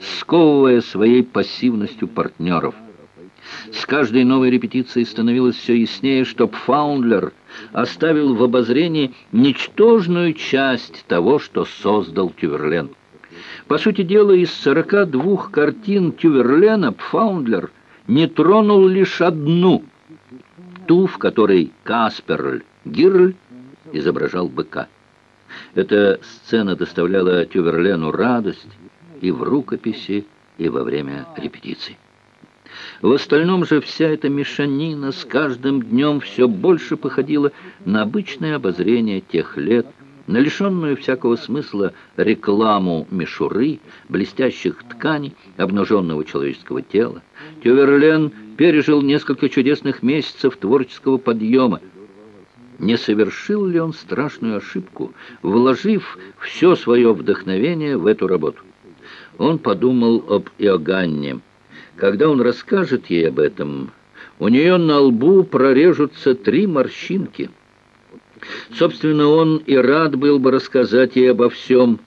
сковывая своей пассивностью партнеров. С каждой новой репетицией становилось все яснее, что Пфаундлер оставил в обозрении ничтожную часть того, что создал Тюверлен. По сути дела, из 42 картин Тюверлена Пфаундлер не тронул лишь одну, ту, в которой Касперль Гирль изображал быка. Эта сцена доставляла Тюверлену радость и в рукописи, и во время репетиций. В остальном же вся эта мешанина с каждым днем все больше походила на обычное обозрение тех лет, на лишенную всякого смысла рекламу мишуры, блестящих тканей, обнаженного человеческого тела. Тюверлен пережил несколько чудесных месяцев творческого подъема, не совершил ли он страшную ошибку, вложив все свое вдохновение в эту работу. Он подумал об Иоганне. Когда он расскажет ей об этом, у нее на лбу прорежутся три морщинки. Собственно, он и рад был бы рассказать ей обо всем.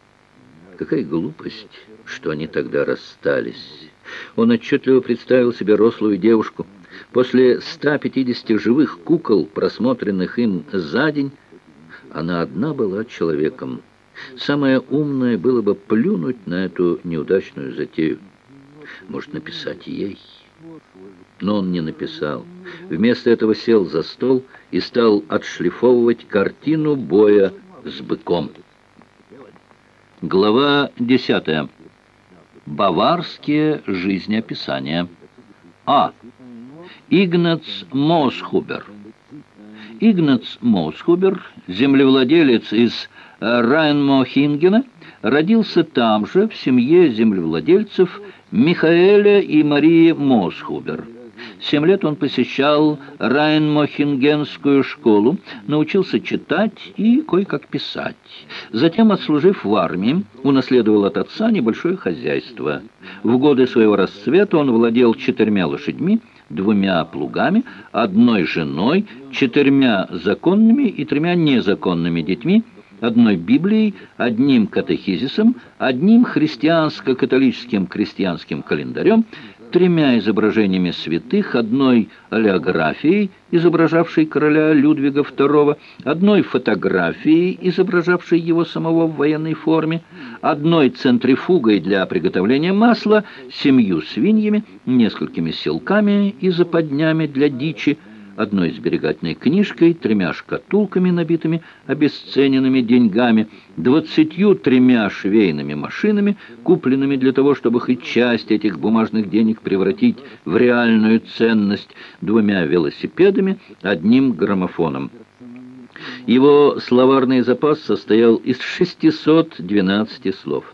Какая глупость, что они тогда расстались. Он отчетливо представил себе рослую девушку, После 150 живых кукол, просмотренных им за день, она одна была человеком. Самое умное было бы плюнуть на эту неудачную затею. Может, написать ей. Но он не написал. Вместо этого сел за стол и стал отшлифовывать картину боя с быком. Глава 10. Баварские жизнеописания. А. Игнац Мосхубер. Игнац Мосхубер, землевладелец из Райнмохингена, родился там же, в семье землевладельцев Михаэля и Марии Мосхубер. Семь лет он посещал Райнмохингенскую школу, научился читать и кое-как писать. Затем, отслужив в армии, унаследовал от отца небольшое хозяйство. В годы своего расцвета он владел четырьмя лошадьми, двумя плугами, одной женой, четырьмя законными и тремя незаконными детьми, одной Библией, одним катехизисом, одним христианско-католическим крестьянским календарем, тремя изображениями святых, одной олеографией, изображавшей короля Людвига II, одной фотографией, изображавшей его самого в военной форме, одной центрифугой для приготовления масла, семью свиньями, несколькими селками и западнями для дичи, одной сберегательной книжкой, тремя шкатулками, набитыми обесцененными деньгами, двадцатью тремя швейными машинами, купленными для того, чтобы хоть часть этих бумажных денег превратить в реальную ценность, двумя велосипедами, одним граммофоном. Его словарный запас состоял из 612 слов.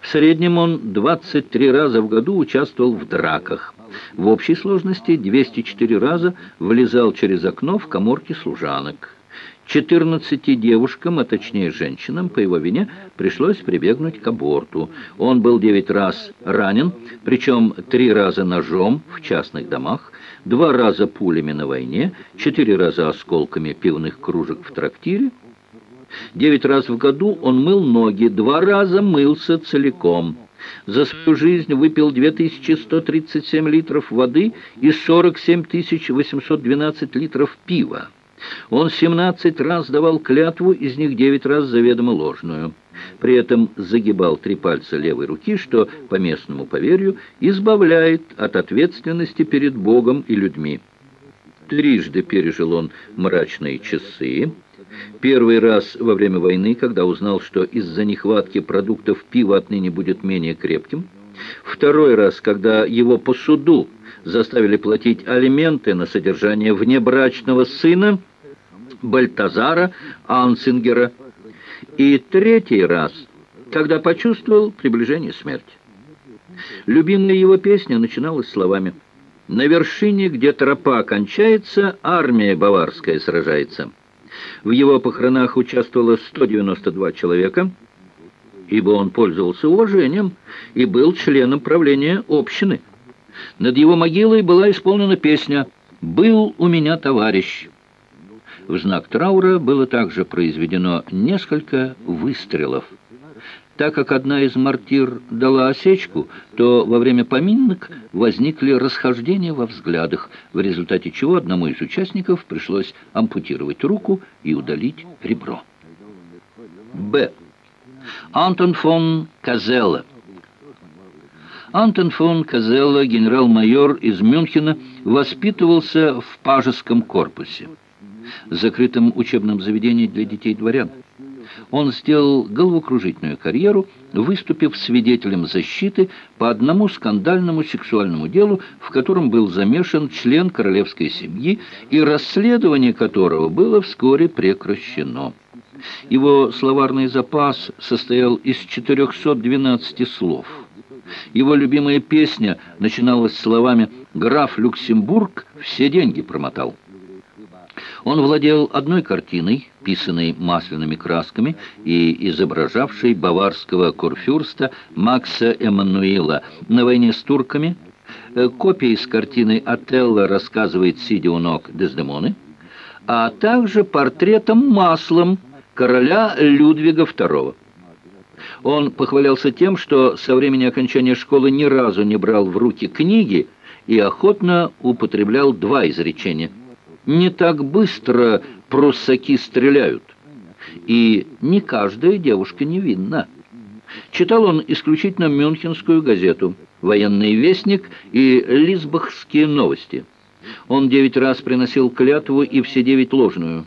В среднем он 23 раза в году участвовал в драках. В общей сложности 204 раза влезал через окно в коморки служанок. 14 девушкам, а точнее женщинам, по его вине пришлось прибегнуть к аборту. Он был 9 раз ранен, причем 3 раза ножом в частных домах, 2 раза пулями на войне, 4 раза осколками пивных кружек в трактире, Девять раз в году он мыл ноги, два раза мылся целиком. За свою жизнь выпил 2137 литров воды и 47 812 литров пива. Он 17 раз давал клятву, из них 9 раз заведомо ложную. При этом загибал три пальца левой руки, что, по местному поверью, избавляет от ответственности перед Богом и людьми. Трижды пережил он мрачные часы, Первый раз во время войны, когда узнал, что из-за нехватки продуктов пиво отныне будет менее крепким. Второй раз, когда его по суду заставили платить алименты на содержание внебрачного сына Бальтазара Ансингера. И третий раз, когда почувствовал приближение смерти. Любимая его песня начиналась словами «На вершине, где тропа кончается, армия баварская сражается». В его похоронах участвовало 192 человека, ибо он пользовался уважением и был членом правления общины. Над его могилой была исполнена песня «Был у меня товарищ». В знак траура было также произведено несколько выстрелов. Так как одна из мартир дала осечку, то во время поминок возникли расхождения во взглядах, в результате чего одному из участников пришлось ампутировать руку и удалить ребро. Б. Антон фон Казелла. Антон фон Казелла, генерал-майор из Мюнхена, воспитывался в пажеском корпусе, закрытом учебном заведении для детей дворян. Он сделал головокружительную карьеру, выступив свидетелем защиты по одному скандальному сексуальному делу, в котором был замешан член королевской семьи, и расследование которого было вскоре прекращено. Его словарный запас состоял из 412 слов. Его любимая песня начиналась словами «Граф Люксембург все деньги промотал». Он владел одной картиной, писанной масляными красками и изображавшей баварского курфюрста Макса Эммануила на войне с турками, э, копией с картины «Отелло» рассказывает, сидя у ног Дездемоны, а также портретом маслом короля Людвига II. Он похвалялся тем, что со времени окончания школы ни разу не брал в руки книги и охотно употреблял два изречения. «Не так быстро пруссаки стреляют, и не каждая девушка невинна». Читал он исключительно Мюнхенскую газету, военный вестник и лисбахские новости. Он девять раз приносил клятву и все девять ложную.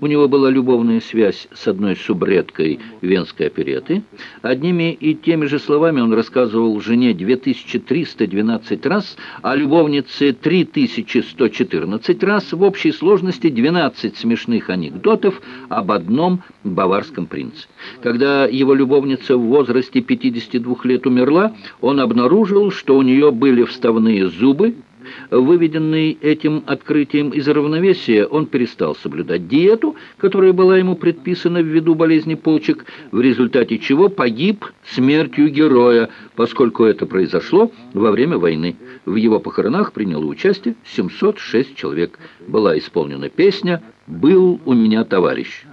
У него была любовная связь с одной субредкой венской опереты. Одними и теми же словами он рассказывал жене 2312 раз, а любовнице 3114 раз, в общей сложности 12 смешных анекдотов об одном баварском принце. Когда его любовница в возрасте 52 лет умерла, он обнаружил, что у нее были вставные зубы, Выведенный этим открытием из равновесия, он перестал соблюдать диету, которая была ему предписана ввиду болезни почек, в результате чего погиб смертью героя, поскольку это произошло во время войны. В его похоронах приняло участие 706 человек. Была исполнена песня «Был у меня товарищ».